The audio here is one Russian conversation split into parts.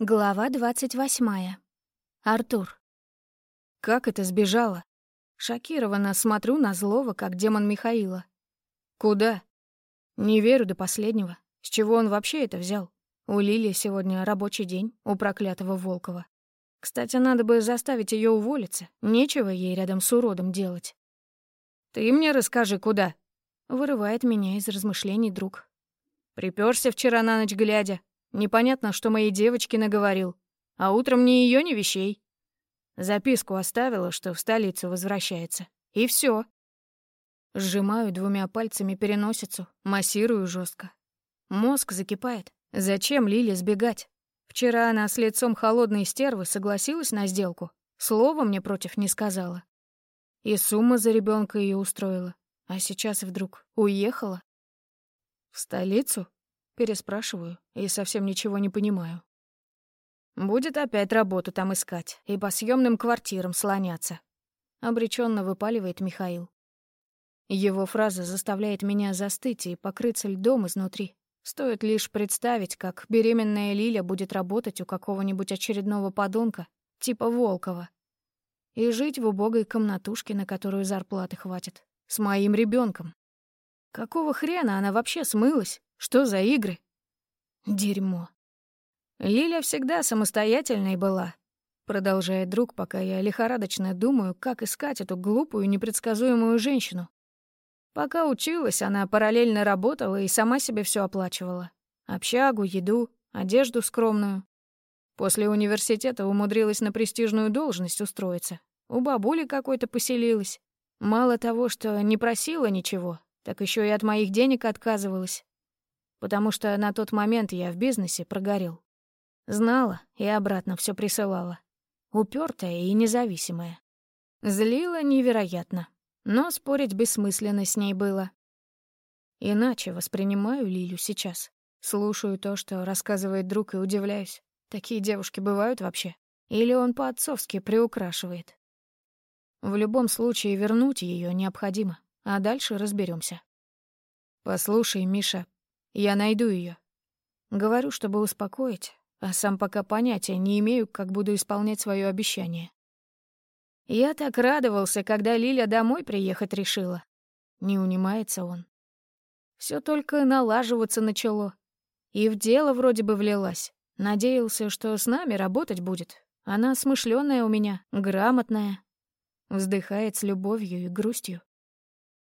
Глава двадцать восьмая. Артур. Как это сбежала? Шокированно смотрю на злого, как демон Михаила. Куда? Не верю до последнего. С чего он вообще это взял? У Лилии сегодня рабочий день, у проклятого Волкова. Кстати, надо бы заставить ее уволиться. Нечего ей рядом с уродом делать. «Ты мне расскажи, куда?» Вырывает меня из размышлений друг. Приперся вчера на ночь глядя, Непонятно, что моей девочке наговорил. А утром ни ее, ни вещей. Записку оставила, что в столицу возвращается. И все. Сжимаю двумя пальцами переносицу, массирую жестко. Мозг закипает. Зачем Лиле сбегать? Вчера она с лицом холодной стервы согласилась на сделку. Слова мне против не сказала. И сумма за ребенка ее устроила. А сейчас вдруг уехала? В столицу? Переспрашиваю и совсем ничего не понимаю. Будет опять работу там искать и по съемным квартирам слоняться. Обреченно выпаливает Михаил. Его фраза заставляет меня застыть и покрыться льдом изнутри. Стоит лишь представить, как беременная Лиля будет работать у какого-нибудь очередного подонка, типа Волкова. И жить в убогой комнатушке, на которую зарплаты хватит. С моим ребенком. Какого хрена она вообще смылась? Что за игры? Дерьмо. Лиля всегда самостоятельной была. Продолжает друг, пока я лихорадочно думаю, как искать эту глупую, непредсказуемую женщину. Пока училась, она параллельно работала и сама себе все оплачивала. Общагу, еду, одежду скромную. После университета умудрилась на престижную должность устроиться. У бабули какой-то поселилась. Мало того, что не просила ничего, так еще и от моих денег отказывалась потому что на тот момент я в бизнесе прогорел. Знала и обратно все присылала. Упертая и независимая. Злила невероятно, но спорить бессмысленно с ней было. Иначе воспринимаю Лилю сейчас. Слушаю то, что рассказывает друг, и удивляюсь. Такие девушки бывают вообще? Или он по-отцовски приукрашивает? В любом случае вернуть ее необходимо, а дальше разберемся. «Послушай, Миша, я найду ее. Говорю, чтобы успокоить, а сам пока понятия не имею, как буду исполнять свое обещание. Я так радовался, когда Лиля домой приехать решила. Не унимается он. Все только налаживаться начало. И в дело вроде бы влилась. Надеялся, что с нами работать будет. Она смышленая у меня, грамотная. Вздыхает с любовью и грустью.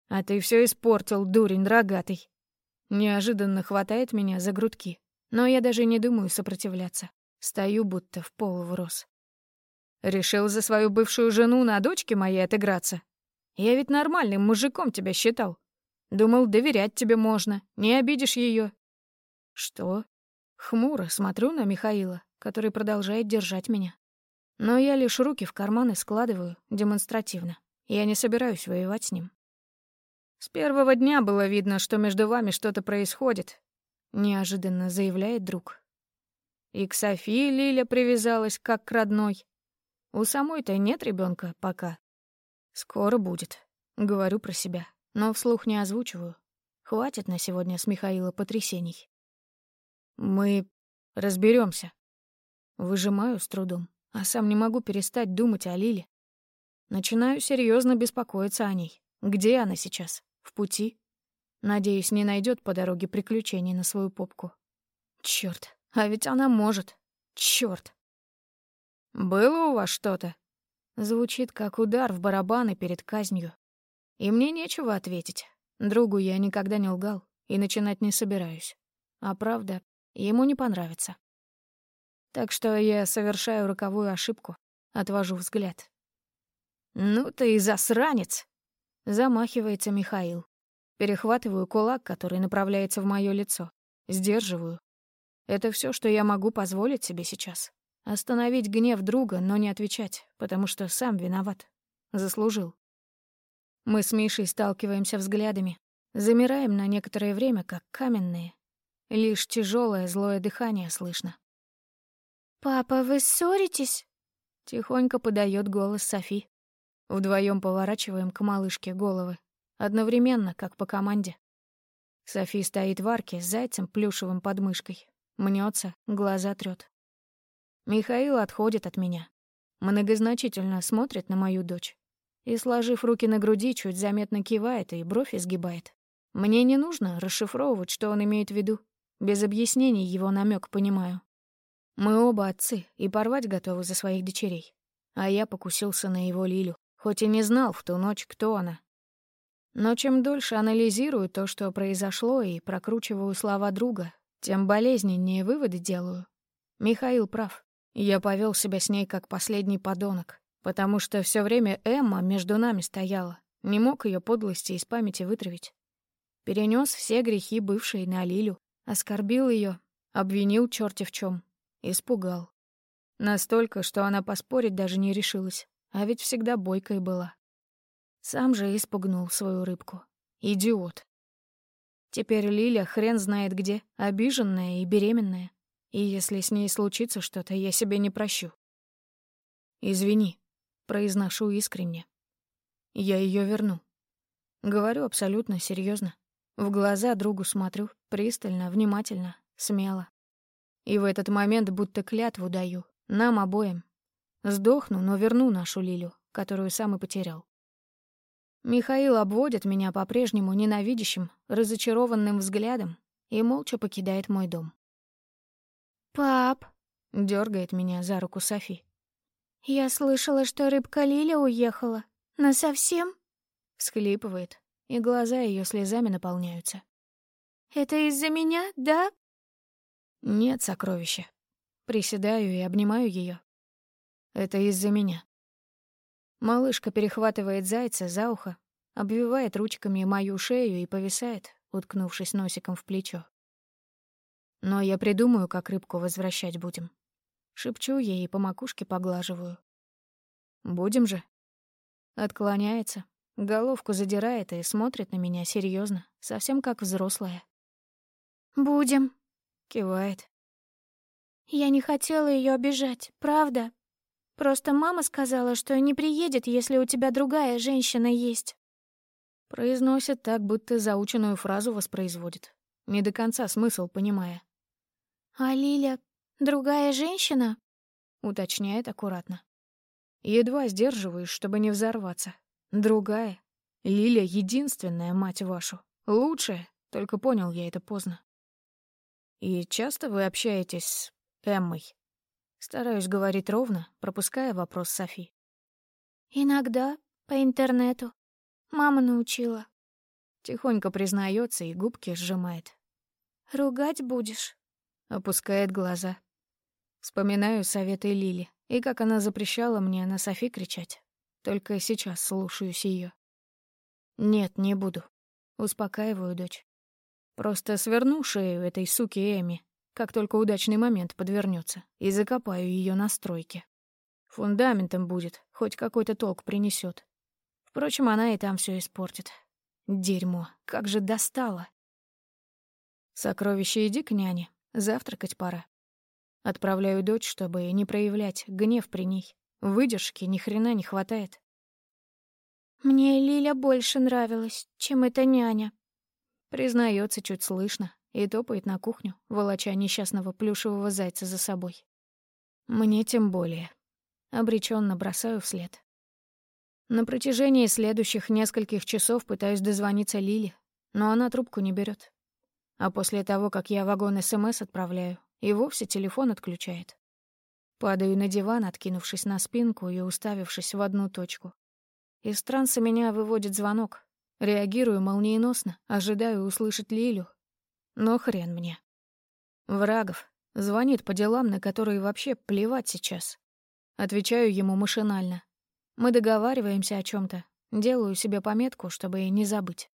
А ты все испортил, дурень рогатый. Неожиданно хватает меня за грудки, но я даже не думаю сопротивляться. Стою будто в пол врос. Решил за свою бывшую жену на дочке моей отыграться? Я ведь нормальным мужиком тебя считал. Думал, доверять тебе можно, не обидишь ее. Что? Хмуро смотрю на Михаила, который продолжает держать меня. Но я лишь руки в карманы складываю демонстративно. Я не собираюсь воевать с ним. С первого дня было видно, что между вами что-то происходит, неожиданно заявляет друг. И к Софии Лиля привязалась как к родной. У самой-то нет ребенка пока. Скоро будет, говорю про себя, но вслух не озвучиваю. Хватит на сегодня с Михаила потрясений. Мы разберемся. Выжимаю с трудом, а сам не могу перестать думать о Лиле. Начинаю серьезно беспокоиться о ней. Где она сейчас? В пути? Надеюсь, не найдет по дороге приключений на свою попку. Черт, а ведь она может. Черт. Было у вас что-то? Звучит как удар в барабаны перед казнью. И мне нечего ответить. Другу я никогда не лгал и начинать не собираюсь. А правда, ему не понравится. Так что я совершаю роковую ошибку, отвожу взгляд. «Ну ты и засранец!» Замахивается Михаил. Перехватываю кулак, который направляется в моё лицо. Сдерживаю. Это всё, что я могу позволить себе сейчас. Остановить гнев друга, но не отвечать, потому что сам виноват. Заслужил. Мы с Мишей сталкиваемся взглядами. Замираем на некоторое время, как каменные. Лишь тяжёлое злое дыхание слышно. «Папа, вы ссоритесь?» Тихонько подает голос Софи. Вдвоем поворачиваем к малышке головы. Одновременно, как по команде. Софи стоит в арке с зайцем плюшевым под мышкой. Мнется, глаза трёт. Михаил отходит от меня. Многозначительно смотрит на мою дочь. И, сложив руки на груди, чуть заметно кивает и бровь изгибает. Мне не нужно расшифровывать, что он имеет в виду. Без объяснений его намек понимаю. Мы оба отцы и порвать готовы за своих дочерей. А я покусился на его Лилю, хоть и не знал в ту ночь, кто она. Но чем дольше анализирую то, что произошло, и прокручиваю слова друга, тем болезненнее выводы делаю. Михаил прав. Я повел себя с ней как последний подонок, потому что все время Эмма между нами стояла, не мог ее подлости из памяти вытравить. Перенес все грехи бывшей на Лилю, оскорбил ее, обвинил черти в чем, испугал. Настолько, что она поспорить даже не решилась, а ведь всегда бойкой была. Сам же испугнул свою рыбку. Идиот. Теперь Лиля хрен знает где, обиженная и беременная. И если с ней случится что-то, я себе не прощу. «Извини», — произношу искренне. «Я ее верну». Говорю абсолютно серьезно. В глаза другу смотрю, пристально, внимательно, смело. И в этот момент будто клятву даю, нам обоим. Сдохну, но верну нашу Лилю, которую сам и потерял. Михаил обводит меня по-прежнему ненавидящим, разочарованным взглядом и молча покидает мой дом. «Пап!» — дергает меня за руку Софи. «Я слышала, что рыбка Лиля уехала. Насовсем?» Всхлипывает, и глаза ее слезами наполняются. «Это из-за меня, да?» «Нет, сокровища». Приседаю и обнимаю ее. «Это из-за меня». Малышка перехватывает зайца за ухо, обвивает ручками мою шею и повисает, уткнувшись носиком в плечо. Но я придумаю, как рыбку возвращать будем. Шепчу ей и по макушке поглаживаю. Будем же. Отклоняется, головку задирает и смотрит на меня серьезно, совсем как взрослая. «Будем», — кивает. «Я не хотела ее обижать, правда. Просто мама сказала, что не приедет, если у тебя другая женщина есть». Произносит так, будто заученную фразу воспроизводит, не до конца смысл понимая. «А Лиля другая женщина?» — уточняет аккуратно. Едва сдерживаюсь, чтобы не взорваться. Другая. Лиля единственная, мать вашу. Лучшая, только понял я это поздно. И часто вы общаетесь с Эммой? Стараюсь говорить ровно, пропуская вопрос Софи. Иногда, по интернету. Мама научила. Тихонько признается и губки сжимает. «Ругать будешь?» Опускает глаза. Вспоминаю советы Лили и как она запрещала мне на Софи кричать. Только сейчас слушаюсь ее. Нет, не буду. Успокаиваю дочь. Просто сверну шею этой суки Эми, как только удачный момент подвернется, и закопаю ее на стройке. Фундаментом будет, хоть какой-то толк принесет. Впрочем, она и там все испортит. Дерьмо, как же достало. Сокровище, иди к няне. Завтракать пора. Отправляю дочь, чтобы не проявлять гнев при ней. Выдержки ни хрена не хватает. Мне Лиля больше нравилась, чем эта няня. Признается чуть слышно и топает на кухню, волоча несчастного плюшевого зайца за собой. Мне тем более. Обреченно бросаю вслед. На протяжении следующих нескольких часов пытаюсь дозвониться Лиле, но она трубку не берет. А после того, как я вагон СМС отправляю, и вовсе телефон отключает. Падаю на диван, откинувшись на спинку и уставившись в одну точку. Из транса меня выводит звонок. Реагирую молниеносно, ожидаю услышать Лилю. Но хрен мне. Врагов. Звонит по делам, на которые вообще плевать сейчас. Отвечаю ему машинально. Мы договариваемся о чем то Делаю себе пометку, чтобы не забыть.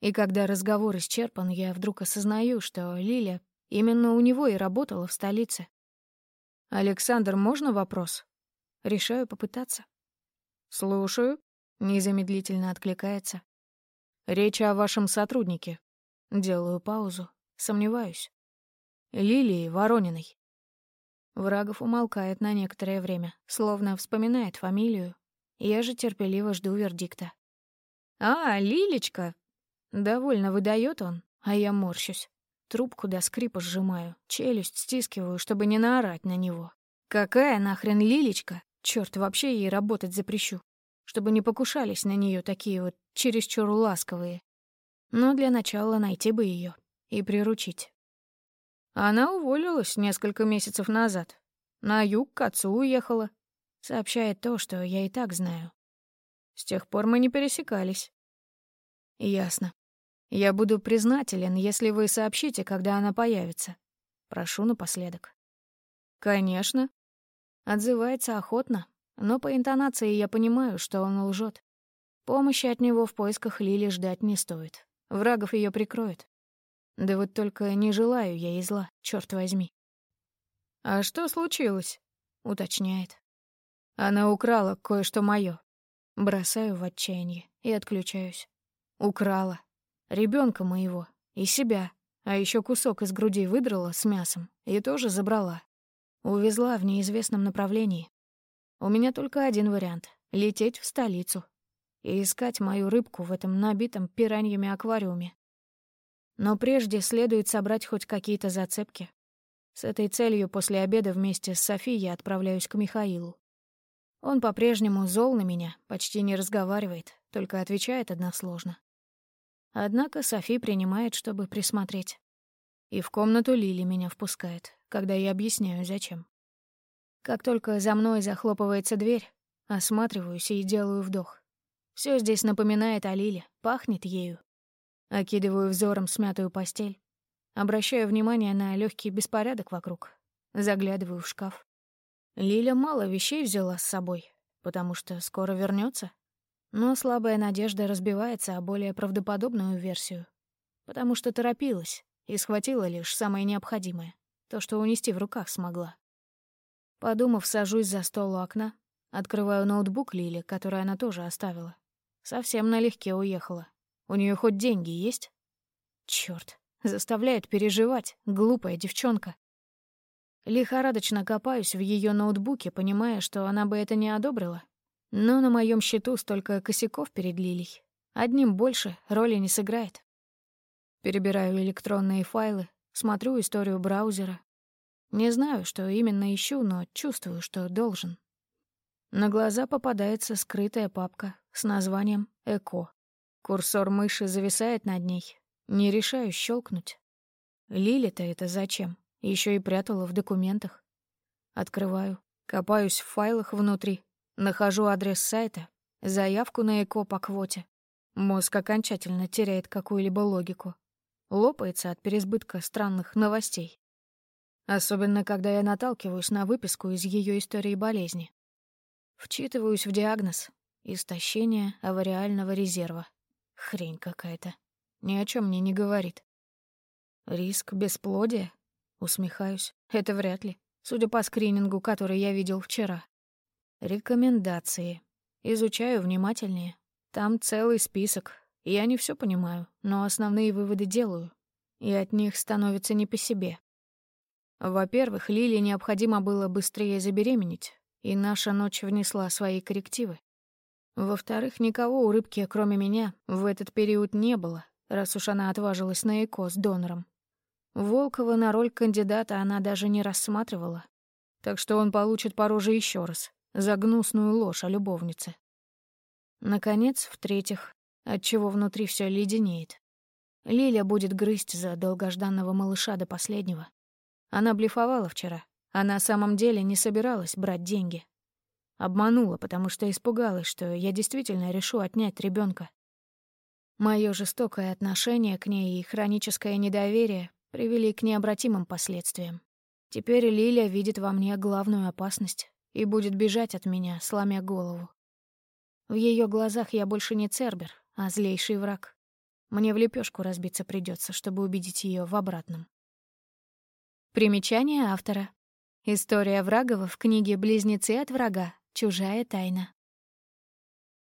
И когда разговор исчерпан, я вдруг осознаю, что Лиля именно у него и работала в столице. «Александр, можно вопрос?» Решаю попытаться. «Слушаю», — незамедлительно откликается. «Речь о вашем сотруднике». Делаю паузу, сомневаюсь. «Лилии Ворониной». Врагов умолкает на некоторое время, словно вспоминает фамилию. Я же терпеливо жду вердикта. «А, Лилечка!» Довольно выдает он, а я морщусь. Трубку до скрипа сжимаю, челюсть стискиваю, чтобы не наорать на него. Какая нахрен Лилечка? Черт, вообще ей работать запрещу. Чтобы не покушались на нее такие вот чересчур ласковые. Но для начала найти бы ее и приручить. Она уволилась несколько месяцев назад. На юг к отцу уехала. Сообщает то, что я и так знаю. С тех пор мы не пересекались. Ясно. Я буду признателен, если вы сообщите, когда она появится. Прошу напоследок. Конечно. Отзывается охотно, но по интонации я понимаю, что он лжет. Помощи от него в поисках Лили ждать не стоит. Врагов ее прикроет. Да вот только не желаю я ей зла, черт возьми. «А что случилось?» — уточняет. Она украла кое-что мое. Бросаю в отчаяние и отключаюсь. Украла. ребенка моего и себя. А еще кусок из груди выдрала с мясом и тоже забрала. Увезла в неизвестном направлении. У меня только один вариант — лететь в столицу и искать мою рыбку в этом набитом пираньями аквариуме. Но прежде следует собрать хоть какие-то зацепки. С этой целью после обеда вместе с Софией я отправляюсь к Михаилу. Он по-прежнему зол на меня, почти не разговаривает, только отвечает односложно. Однако Софи принимает, чтобы присмотреть. И в комнату Лили меня впускает, когда я объясняю, зачем. Как только за мной захлопывается дверь, осматриваюсь и делаю вдох. Все здесь напоминает о Лиле, пахнет ею. Окидываю взором смятую постель. Обращаю внимание на легкий беспорядок вокруг. Заглядываю в шкаф. Лиля мало вещей взяла с собой, потому что скоро вернется. Но слабая надежда разбивается о более правдоподобную версию, потому что торопилась и схватила лишь самое необходимое, то, что унести в руках смогла. Подумав, сажусь за стол у окна, открываю ноутбук Лили, который она тоже оставила. Совсем налегке уехала. У нее хоть деньги есть? Черт, заставляет переживать, глупая девчонка. Лихорадочно копаюсь в ее ноутбуке, понимая, что она бы это не одобрила. Но на моем счету столько косяков перед Лилей. Одним больше роли не сыграет. Перебираю электронные файлы, смотрю историю браузера. Не знаю, что именно ищу, но чувствую, что должен. На глаза попадается скрытая папка с названием «Эко». Курсор мыши зависает над ней. Не решаю щелкнуть. Лили-то это зачем? Еще и прятала в документах. Открываю, копаюсь в файлах внутри, нахожу адрес сайта, заявку на ЭКО по квоте. Мозг окончательно теряет какую-либо логику. Лопается от переизбытка странных новостей. Особенно, когда я наталкиваюсь на выписку из ее истории болезни. Вчитываюсь в диагноз — истощение авариального резерва. Хрень какая-то. Ни о чем мне не говорит. Риск бесплодия? Усмехаюсь. Это вряд ли. Судя по скринингу, который я видел вчера. Рекомендации. Изучаю внимательнее. Там целый список. Я не все понимаю, но основные выводы делаю. И от них становится не по себе. Во-первых, Лиле необходимо было быстрее забеременеть, и наша ночь внесла свои коррективы. Во-вторых, никого у рыбки, кроме меня, в этот период не было, раз уж она отважилась на ЭКО с донором. Волкова на роль кандидата она даже не рассматривала. Так что он получит по еще раз за гнусную ложь о любовнице. Наконец, в-третьих, отчего внутри все леденеет. Лиля будет грызть за долгожданного малыша до последнего. Она блефовала вчера, а на самом деле не собиралась брать деньги. Обманула, потому что испугалась, что я действительно решу отнять ребенка. Моё жестокое отношение к ней и хроническое недоверие привели к необратимым последствиям. Теперь Лиля видит во мне главную опасность и будет бежать от меня, сломя голову. В ее глазах я больше не Цербер, а злейший враг. Мне в лепешку разбиться придется, чтобы убедить ее в обратном. Примечание автора. История Врагова в книге «Близнецы от врага. Чужая тайна».